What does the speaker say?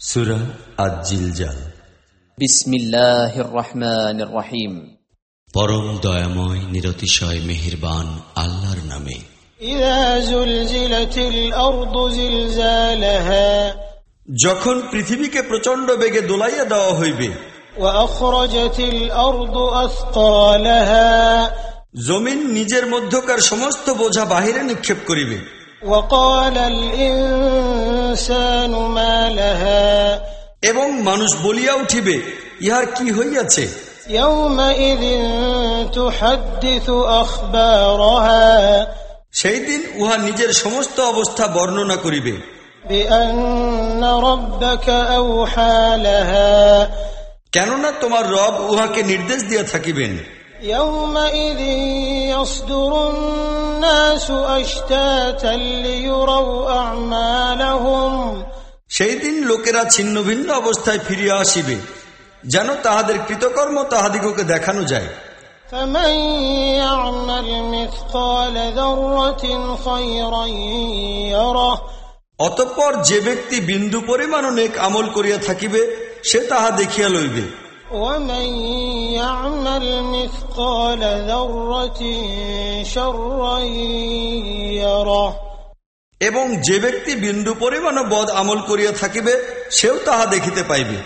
সুরা আজ জিলজাল بسم الله الرحمن الرحيم পরম দয়াময় নিরতিশয় মেহেরবান আল্লাহর নামে إذا زلزلت الأرض زلزالها যখন পৃথিবীকে প্রচন্ড বেগে দোলাইয়া দেওয়া হইবে وأخرجت الأرض أثقالها জমিন নিজের মধ্যকার সমস্ত বোঝা বাহিরে নিক্ষেপ করিবে وقال الإنسان ما لها এবং মানুষ বলিয়া উঠিবে ইহার কি হইয়াছে يومئذ تحدث أخبارها সেই দিন উহা নিজের সমস্ত অবস্থা বর্ণনা করিবে بأن ربك أوحى لها কেননা তোমার রব উহাকে নির্দেশ দিয়া থাকিবেন يومئذ يصدر الناس أشتاتا ليروا أعمالهم সেই দিন লোকেরা ছিন্ন ভিন্ন অবস্থায় ফিরিয়া আসিবে যেন তাহাদের কৃতকর্ম তাহাদিগকে দেখানো যায় فمن يعمل مثقال ذرة خيرا يره অতঃপর যে ব্যক্তি বিন্দু পরিমাণ নেক আমল করিয়া থাকিবে সে তাহা দেখিয়া লইবে ومن এবং যে ব্যক্তি বিন্দু পরিমাণ বধ আমল করিয়া থাকিবে সেও তাহা দেখিতে পাইবে।